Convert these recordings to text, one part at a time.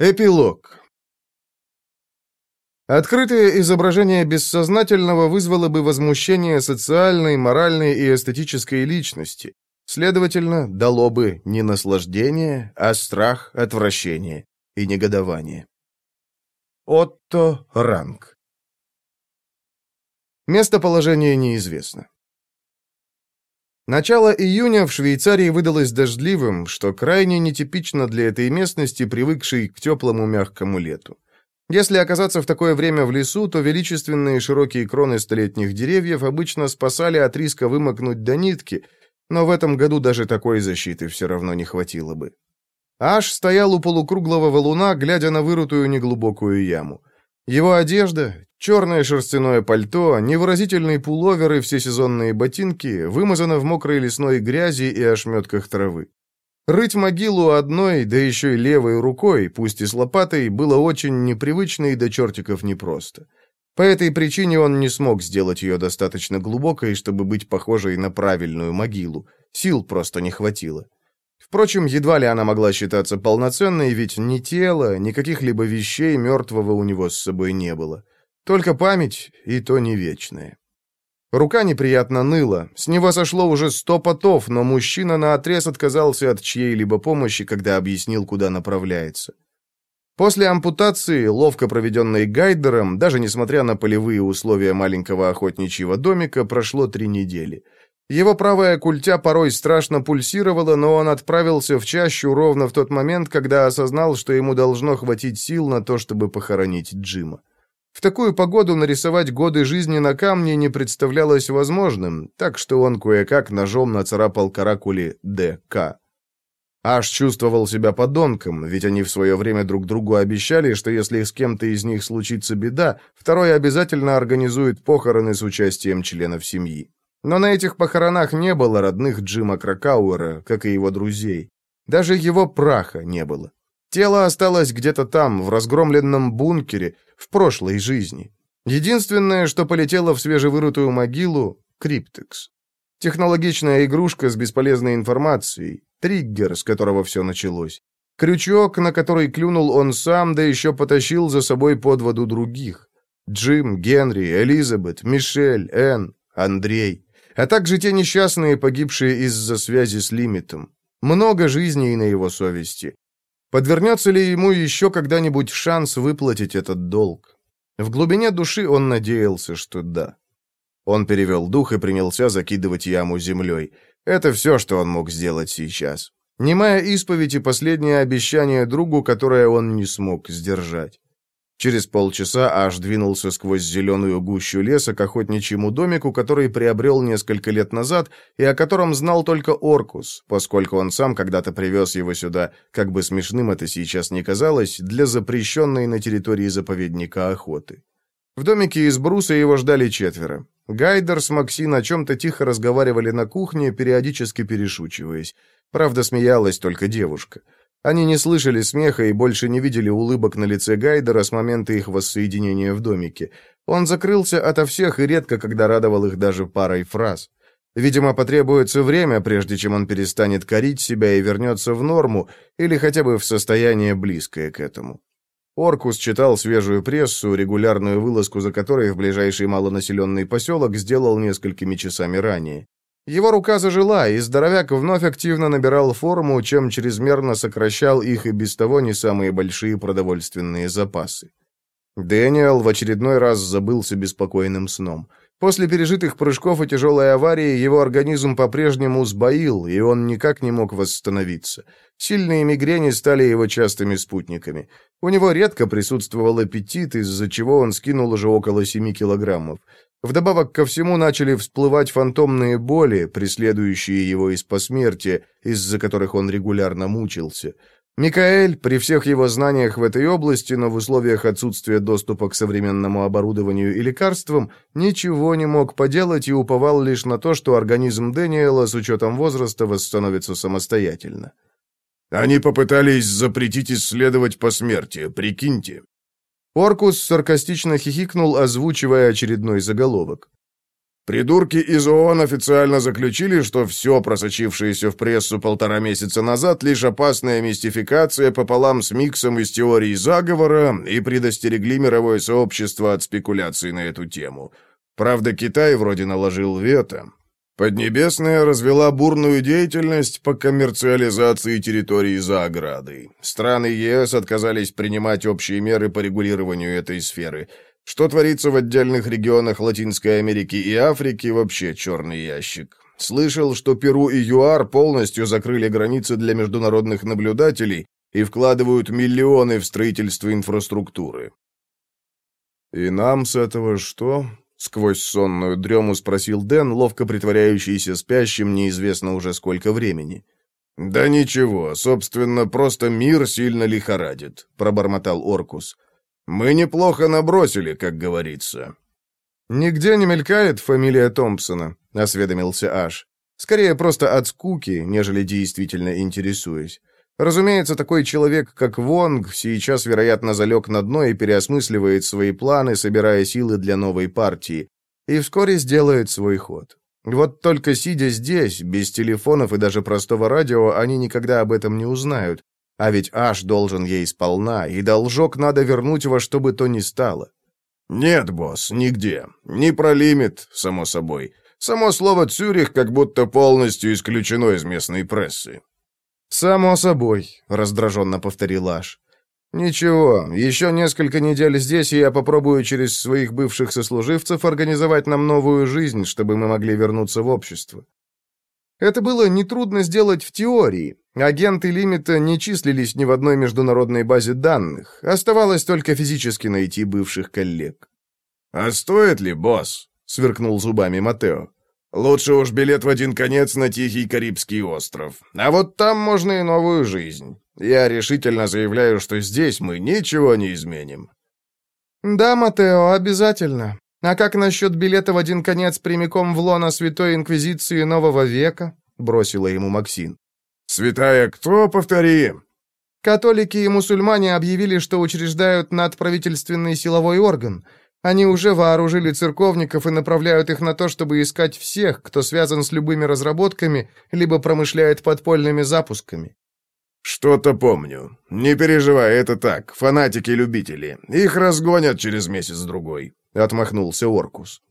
Эпилог. Открытое изображение бессознательного вызвало бы возмущение социальной, моральной и эстетической личности. Следовательно, дало бы не наслаждение, а страх, отвращение и негодование. Отто Ранг. Местоположение неизвестно. Начало июня в Швейцарии выдалось дождливым, что крайне нетипично для этой местности, привыкшей к теплому мягкому лету. Если оказаться в такое время в лесу, то величественные широкие кроны столетних деревьев обычно спасали от риска вымокнуть до нитки, но в этом году даже такой защиты все равно не хватило бы. Аш стоял у полукруглого валуна, глядя на вырутую неглубокую яму. Его одежда, черное шерстяное пальто, невыразительный пуловер и всесезонные ботинки вымазаны в мокрой лесной грязи и ошметках травы. Рыть могилу одной, да еще и левой рукой, пусть и с лопатой, было очень непривычно и до чертиков непросто. По этой причине он не смог сделать ее достаточно глубокой, чтобы быть похожей на правильную могилу. Сил просто не хватило. Впрочем, едва ли она могла считаться полноценной, ведь ни тела, ни каких-либо вещей мертвого у него с собой не было. Только память, и то не вечная. Рука неприятно ныла, с него сошло уже сто потов, но мужчина наотрез отказался от чьей-либо помощи, когда объяснил, куда направляется. После ампутации, ловко проведенной Гайдером, даже несмотря на полевые условия маленького охотничьего домика, прошло три недели – его правая культя порой страшно пульсировала, но он отправился в чащу ровно в тот момент, когда осознал, что ему должно хватить сил на то, чтобы похоронить Джима. В такую погоду нарисовать годы жизни на камне не представлялось возможным, так что он кое-как ножом нацарапал каракули «ДК». Аш чувствовал себя подонком, ведь они в свое время друг другу обещали, что если с кем-то из них случится беда, второй обязательно организует похороны с участием членов семьи. Но на этих похоронах не было родных Джима Кракауэра, как и его друзей. Даже его праха не было. Тело осталось где-то там, в разгромленном бункере, в прошлой жизни. Единственное, что полетело в свежевырытую могилу — Криптекс. Технологичная игрушка с бесполезной информацией, триггер, с которого все началось. Крючок, на который клюнул он сам, да еще потащил за собой под воду других. Джим, Генри, Элизабет, Мишель, Энн, Андрей а также те несчастные, погибшие из-за связи с лимитом. Много жизней на его совести. Подвернется ли ему еще когда-нибудь шанс выплатить этот долг? В глубине души он надеялся, что да. Он перевел дух и принялся закидывать яму землей. Это все, что он мог сделать сейчас. Немая исповедь и последнее обещание другу, которое он не смог сдержать. Через полчаса аж двинулся сквозь зеленую гущу леса к охотничьему домику, который приобрел несколько лет назад и о котором знал только Оркус, поскольку он сам когда-то привез его сюда, как бы смешным это сейчас не казалось, для запрещенной на территории заповедника охоты. В домике из бруса его ждали четверо. Гайдер с Максин о чем-то тихо разговаривали на кухне, периодически перешучиваясь. Правда, смеялась только девушка. Они не слышали смеха и больше не видели улыбок на лице Гайдера с момента их воссоединения в домике. Он закрылся ото всех и редко когда радовал их даже парой фраз. Видимо, потребуется время, прежде чем он перестанет корить себя и вернется в норму, или хотя бы в состояние близкое к этому. Оркус читал свежую прессу, регулярную вылазку за которой в ближайший малонаселенный поселок сделал несколькими часами ранее. Его рука зажила, и здоровяк вновь активно набирал форму, чем чрезмерно сокращал их и без того не самые большие продовольственные запасы. Дэниел в очередной раз забылся беспокойным сном. После пережитых прыжков и тяжелой аварии его организм по-прежнему сбоил, и он никак не мог восстановиться. Сильные мигрени стали его частыми спутниками. У него редко присутствовал аппетит, из-за чего он скинул уже около 7 килограммов. Вдобавок ко всему начали всплывать фантомные боли, преследующие его из посмертия, из-за которых он регулярно мучился. Микаэль, при всех его знаниях в этой области, но в условиях отсутствия доступа к современному оборудованию и лекарствам, ничего не мог поделать и уповал лишь на то, что организм Дэниела с учетом возраста восстановится самостоятельно. «Они попытались запретить исследовать посмертие, прикиньте», Оркус саркастично хихикнул, озвучивая очередной заголовок. Придурки из ООН официально заключили, что все просочившееся в прессу полтора месяца назад лишь опасная мистификация пополам с миксом из теорий заговора и предостерегли мировое сообщество от спекуляций на эту тему. Правда, Китай вроде наложил вето. Поднебесная развела бурную деятельность по коммерциализации территории за оградой. Страны ЕС отказались принимать общие меры по регулированию этой сферы – что творится в отдельных регионах Латинской Америки и Африки, вообще черный ящик. Слышал, что Перу и ЮАР полностью закрыли границы для международных наблюдателей и вкладывают миллионы в строительство инфраструктуры. «И нам с этого что?» — сквозь сонную дрему спросил Дэн, ловко притворяющийся спящим неизвестно уже сколько времени. «Да ничего, собственно, просто мир сильно лихорадит», — пробормотал Оркус. Мы неплохо набросили, как говорится». «Нигде не мелькает фамилия Томпсона», — осведомился Аш. «Скорее просто от скуки, нежели действительно интересуясь. Разумеется, такой человек, как Вонг, сейчас, вероятно, залег на дно и переосмысливает свои планы, собирая силы для новой партии, и вскоре сделает свой ход. Вот только сидя здесь, без телефонов и даже простого радио, они никогда об этом не узнают, а ведь Аш должен ей сполна, и должок надо вернуть во что бы то ни стало. «Нет, босс, нигде. Не про лимит, само собой. Само слово «Цюрих» как будто полностью исключено из местной прессы». «Само собой», — раздраженно повторил Аш. «Ничего, еще несколько недель здесь, и я попробую через своих бывших сослуживцев организовать нам новую жизнь, чтобы мы могли вернуться в общество. Это было нетрудно сделать в теории. Агенты лимита не числились ни в одной международной базе данных. Оставалось только физически найти бывших коллег. «А стоит ли, босс?» — сверкнул зубами Матео. «Лучше уж билет в один конец на Тихий Карибский остров. А вот там можно и новую жизнь. Я решительно заявляю, что здесь мы ничего не изменим». «Да, Матео, обязательно. «А как насчет билета в один конец прямиком в лоно Святой Инквизиции Нового века?» — бросила ему Максин. «Святая кто, повтори?» Католики и мусульмане объявили, что учреждают надправительственный силовой орган. Они уже вооружили церковников и направляют их на то, чтобы искать всех, кто связан с любыми разработками, либо промышляет подпольными запусками. «Что-то помню. Не переживай, это так, фанатики-любители. Их разгонят через месяц-другой. — отмахнулся Оркус.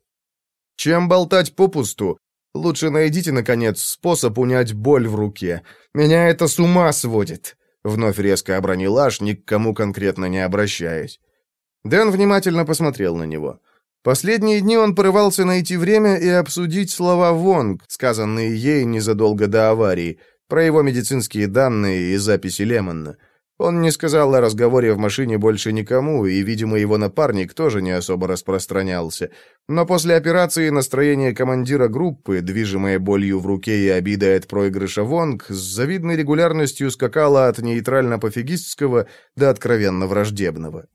«Чем болтать попусту? Лучше найдите, наконец, способ унять боль в руке. Меня это с ума сводит!» Вновь резко обронил Аш, ни к кому конкретно не обращаясь. Дэн внимательно посмотрел на него. Последние дни он порывался найти время и обсудить слова Вонг, сказанные ей незадолго до аварии, про его медицинские данные и записи Лемонна. Он не сказал о разговоре в машине больше никому, и, видимо, его напарник тоже не особо распространялся. Но после операции настроение командира группы, движимое болью в руке и обидой от проигрыша Вонг, с завидной регулярностью скакало от нейтрально-пофигистского до откровенно враждебного.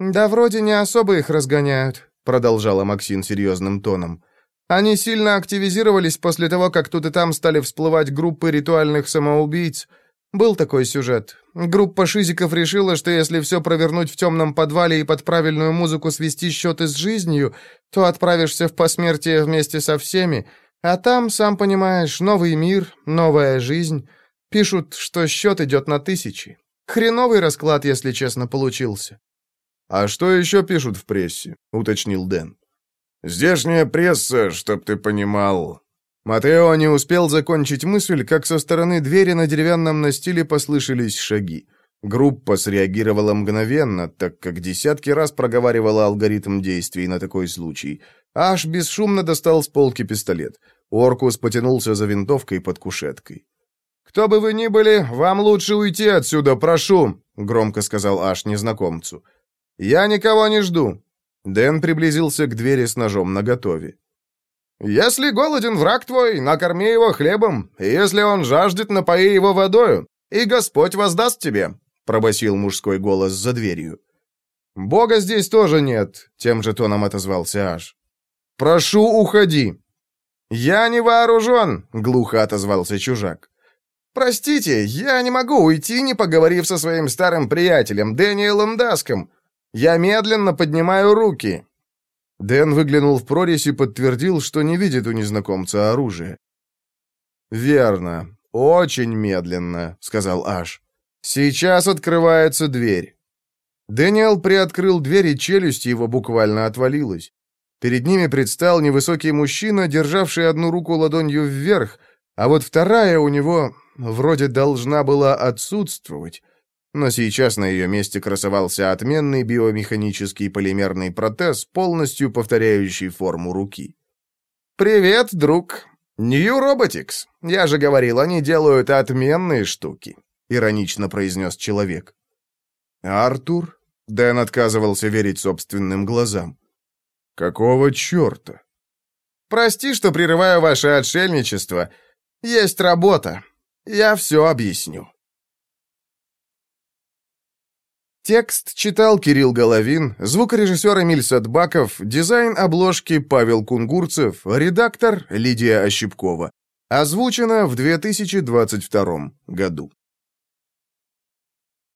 «Да вроде не особо их разгоняют», — продолжала Максин серьезным тоном. «Они сильно активизировались после того, как тут и там стали всплывать группы ритуальных самоубийц». Был такой сюжет. Группа шизиков решила, что если все провернуть в темном подвале и под правильную музыку свести счеты с жизнью, то отправишься в посмертие вместе со всеми, а там, сам понимаешь, новый мир, новая жизнь. Пишут, что счет идет на тысячи. Хреновый расклад, если честно, получился. «А что еще пишут в прессе?» — уточнил Дэн. «Здешняя пресса, чтоб ты понимал, Матео не успел закончить мысль, как со стороны двери на деревянном настиле послышались шаги. Группа среагировала мгновенно, так как десятки раз проговаривала алгоритм действий на такой случай. Аж бесшумно достал с полки пистолет. Оркус потянулся за винтовкой под кушеткой. «Кто бы вы ни были, вам лучше уйти отсюда, прошу», — громко сказал Аш незнакомцу. «Я никого не жду». Дэн приблизился к двери с ножом наготове. Если голоден враг твой, накорми его хлебом, если он жаждет, напои его водою, и Господь воздаст тебе», — пробасил мужской голос за дверью. «Бога здесь тоже нет», — тем же тоном отозвался Аш. «Прошу, уходи». «Я не вооружен», — глухо отозвался чужак. «Простите, я не могу уйти, не поговорив со своим старым приятелем, Дэниелом Даском. Я медленно поднимаю руки». Дэн выглянул в прорезь и подтвердил, что не видит у незнакомца оружия. «Верно. Очень медленно», — сказал Аш. «Сейчас открывается дверь». Дэниел приоткрыл дверь, и челюсть его буквально отвалилась. Перед ними предстал невысокий мужчина, державший одну руку ладонью вверх, а вот вторая у него вроде должна была отсутствовать. Но сейчас на ее месте красовался отменный биомеханический полимерный протез, полностью повторяющий форму руки. «Привет, друг. New Robotics. Я же говорил, они делают отменные штуки», — иронично произнес человек. «Артур?» — Дэн отказывался верить собственным глазам. «Какого черта?» «Прости, что прерываю ваше отшельничество. Есть работа. Я все объясню». Текст читал Кирилл Головин, звукорежиссер Эмиль Садбаков, дизайн обложки Павел Кунгурцев, редактор Лидия Ощепкова. Озвучено в 2022 году.